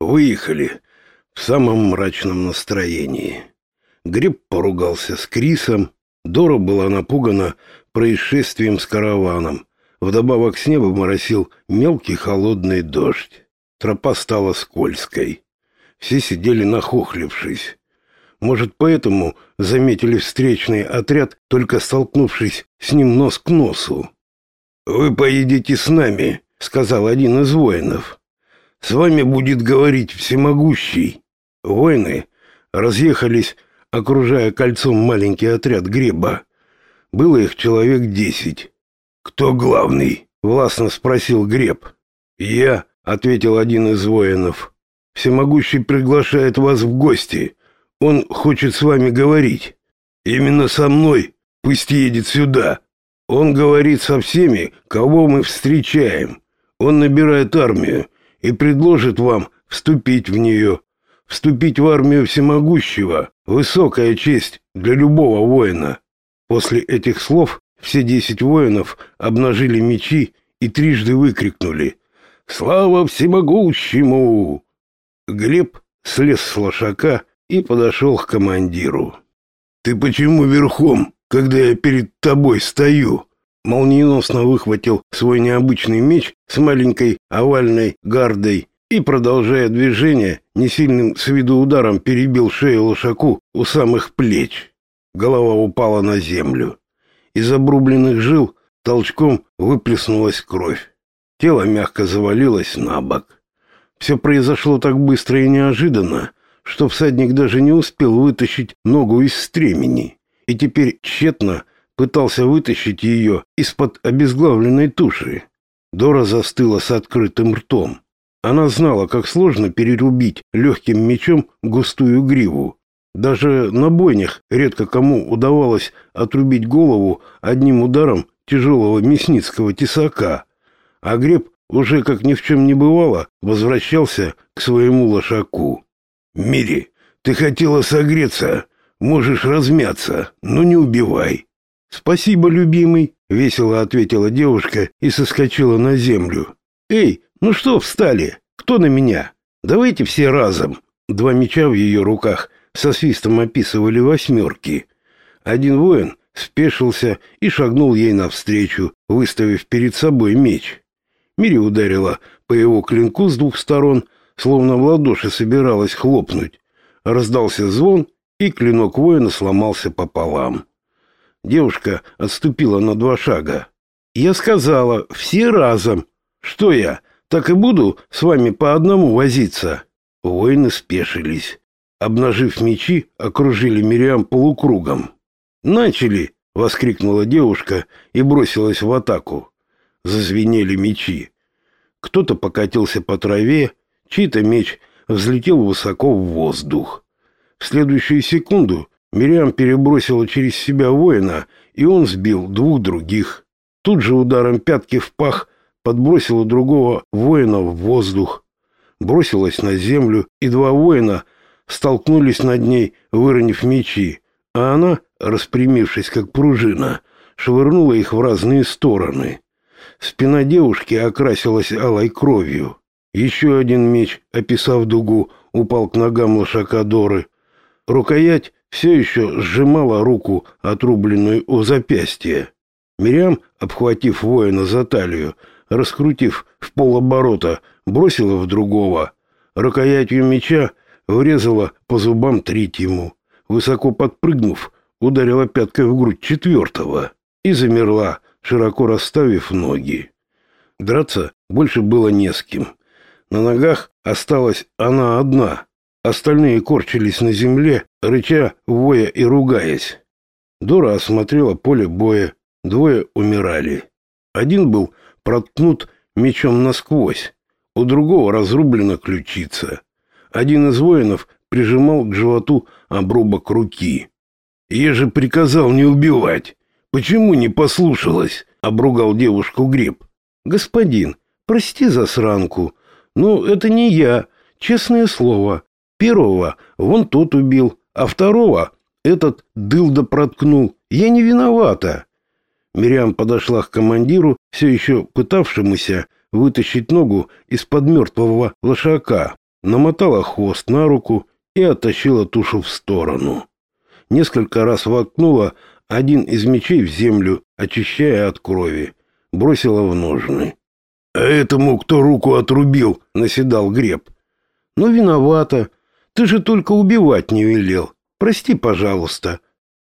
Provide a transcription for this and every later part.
Выехали в самом мрачном настроении. Гриб поругался с Крисом, Дора была напугана происшествием с караваном. Вдобавок с неба моросил мелкий холодный дождь. Тропа стала скользкой. Все сидели нахохлившись. Может, поэтому заметили встречный отряд, только столкнувшись с ним нос к носу. «Вы поедете с нами», — сказал один из воинов. «С вами будет говорить всемогущий». Воины разъехались, окружая кольцом маленький отряд греба. Было их человек десять. «Кто главный?» — властно спросил греб. «Я», — ответил один из воинов. «Всемогущий приглашает вас в гости. Он хочет с вами говорить. Именно со мной. Пусть едет сюда». Он говорит со всеми, кого мы встречаем. Он набирает армию и предложит вам вступить в нее. Вступить в армию всемогущего — высокая честь для любого воина. После этих слов все десять воинов обнажили мечи и трижды выкрикнули «Слава всемогущему!». Глеб слез с лошака и подошел к командиру. «Ты почему верхом?» когда я перед тобой стою?» Молниеносно выхватил свой необычный меч с маленькой овальной гардой и, продолжая движение, несильным с виду ударом перебил шею лошаку у самых плеч. Голова упала на землю. Из обрубленных жил толчком выплеснулась кровь. Тело мягко завалилось на бок. Все произошло так быстро и неожиданно, что всадник даже не успел вытащить ногу из стремени и теперь тщетно пытался вытащить ее из-под обезглавленной туши. Дора застыла с открытым ртом. Она знала, как сложно перерубить легким мечом густую гриву. Даже на бойнях редко кому удавалось отрубить голову одним ударом тяжелого мясницкого тесака. А Греб уже, как ни в чем не бывало, возвращался к своему лошаку. «Мири, ты хотела согреться, Можешь размяться, но не убивай. Спасибо, любимый, весело ответила девушка и соскочила на землю. Эй, ну что встали? Кто на меня? Давайте все разом. Два меча в ее руках со свистом описывали восьмерки. Один воин спешился и шагнул ей навстречу, выставив перед собой меч. Мири ударила по его клинку с двух сторон, словно в ладоши собиралась хлопнуть. Раздался звон, и клинок воина сломался пополам. Девушка отступила на два шага. Я сказала, все разом. Что я, так и буду с вами по одному возиться? Воины спешились. Обнажив мечи, окружили Мириам полукругом. «Начали!» — воскликнула девушка и бросилась в атаку. Зазвенели мечи. Кто-то покатился по траве, чей-то меч взлетел высоко в воздух. В следующую секунду Мириам перебросила через себя воина, и он сбил двух других. Тут же ударом пятки в пах подбросила другого воина в воздух. Бросилась на землю, и два воина столкнулись над ней, выронив мечи, а она, распрямившись как пружина, швырнула их в разные стороны. Спина девушки окрасилась алой кровью. Еще один меч, описав дугу, упал к ногам лошака. Рукоять все еще сжимала руку, отрубленную у запястья. Мириам, обхватив воина за талию, раскрутив в полоборота, бросила в другого. Рукоятью меча врезала по зубам третьему. Высоко подпрыгнув, ударила пяткой в грудь четвертого и замерла, широко расставив ноги. Драться больше было не с кем. На ногах осталась она одна. Остальные корчились на земле, рыча, воя и ругаясь. Дора осмотрела поле боя. Двое умирали. Один был проткнут мечом насквозь, у другого разрублена ключица. Один из воинов прижимал к животу обрубок руки. «Я же приказал не убивать. Почему не послушалась?» — обругал девушку Греб. «Господин, прости засранку, но это не я, честное слово. Первого вон тот убил, а второго этот дылда проткнул. Я не виновата. Мириам подошла к командиру, все еще пытавшемуся вытащить ногу из-под мертвого лошака. намотала хвост на руку и оттащила тушу в сторону. Несколько раз воткнула один из мечей в землю, очищая от крови, бросила в ножны. «А этому кто руку отрубил?» — наседал Греб. «Ну, виновата. Ты же только убивать не велел. Прости, пожалуйста».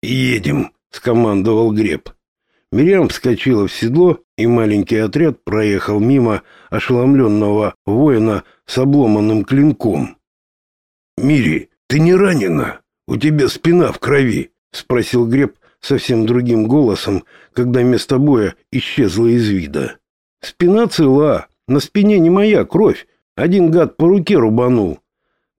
«Едем», — скомандовал Греб. Мириам вскочила в седло, и маленький отряд проехал мимо ошеломленного воина с обломанным клинком. «Мири, ты не ранена? У тебя спина в крови?» — спросил Греб совсем другим голосом, когда место боя исчезло из вида. «Спина цела, на спине не моя кровь, один гад по руке рубанул.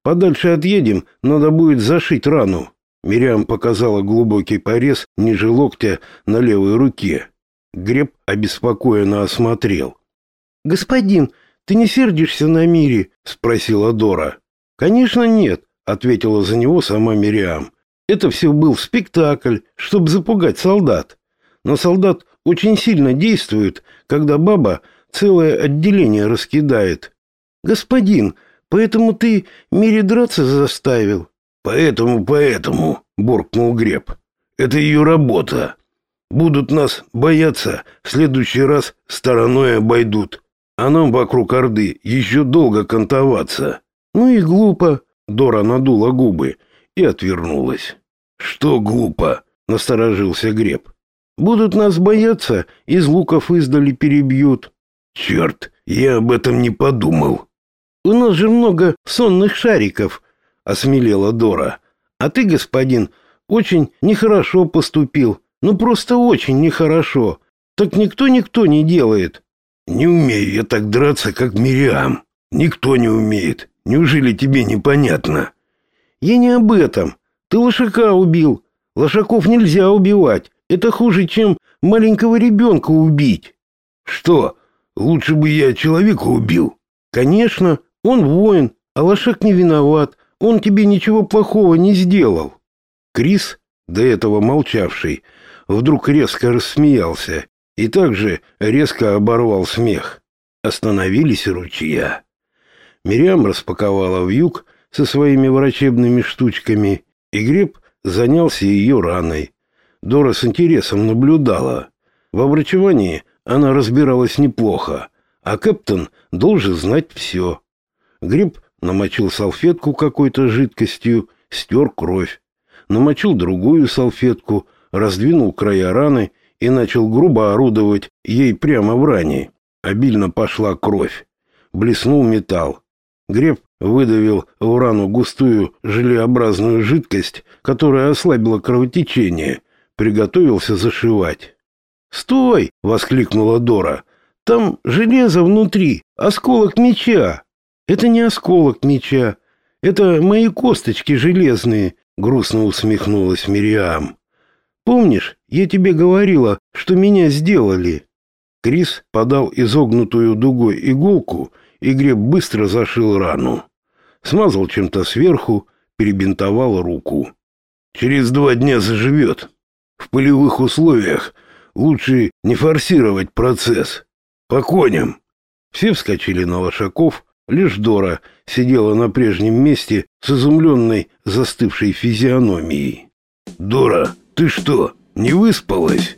Подальше отъедем, надо будет зашить рану». Мириам показала глубокий порез ниже локтя на левой руке. Греб обеспокоенно осмотрел. «Господин, ты не сердишься на мире?» — спросила Дора. «Конечно нет», — ответила за него сама Мириам. «Это все был спектакль, чтобы запугать солдат. Но солдат очень сильно действует, когда баба целое отделение раскидает. Господин, поэтому ты мире драться заставил?» Поэтому, поэтому, буркнул Греб. Это ее работа. Будут нас бояться, в следующий раз стороной обойдут. А нам вокруг Орды еще долго кантоваться. Ну и глупо. Дора надула губы и отвернулась. Что глупо? Насторожился Греб. Будут нас бояться, из луков издали перебьют. Черт, я об этом не подумал. У нас же много сонных шариков, осмелела Дора. А ты, господин, очень нехорошо поступил. Ну просто очень нехорошо. Так никто никто не делает. Не умею я так драться, как Мириам. Никто не умеет. Неужели тебе непонятно? Я не об этом. Ты лошака убил. Лошаков нельзя убивать. Это хуже, чем маленького ребенка убить. Что? Лучше бы я человека убил. Конечно, он воин, а лошак не виноват. Он тебе ничего плохого не сделал. Крис, до этого молчавший, вдруг резко рассмеялся и также резко оборвал смех. Остановились ручья. Мириам распаковала вьюг со своими врачебными штучками, и Греб занялся ее раной. Дора с интересом наблюдала. В обрачевании она разбиралась неплохо, а Кэптон должен знать все. Гриб намочил салфетку какой-то жидкостью, стер кровь. Намочил другую салфетку, раздвинул края раны и начал грубо орудовать ей прямо в ране. Обильно пошла кровь. Блеснул металл. Греб выдавил в рану густую желеобразную жидкость, которая ослабила кровотечение. Приготовился зашивать. «Стой!» — воскликнула Дора. «Там железо внутри, осколок меча!» Это не осколок меча, это мои косточки железные, грустно усмехнулась Мириам. Помнишь, я тебе говорила, что меня сделали? Крис подал изогнутую дугой иголку, и Греб быстро зашил рану. Смазал чем-то сверху, перебинтовал руку. Через два дня заживет. В полевых условиях лучше не форсировать процесс. По коням. Все вскочили на лошаков, Лишь Дора сидела на прежнем месте с изумленной застывшей физиономией. «Дора, ты что, не выспалась?»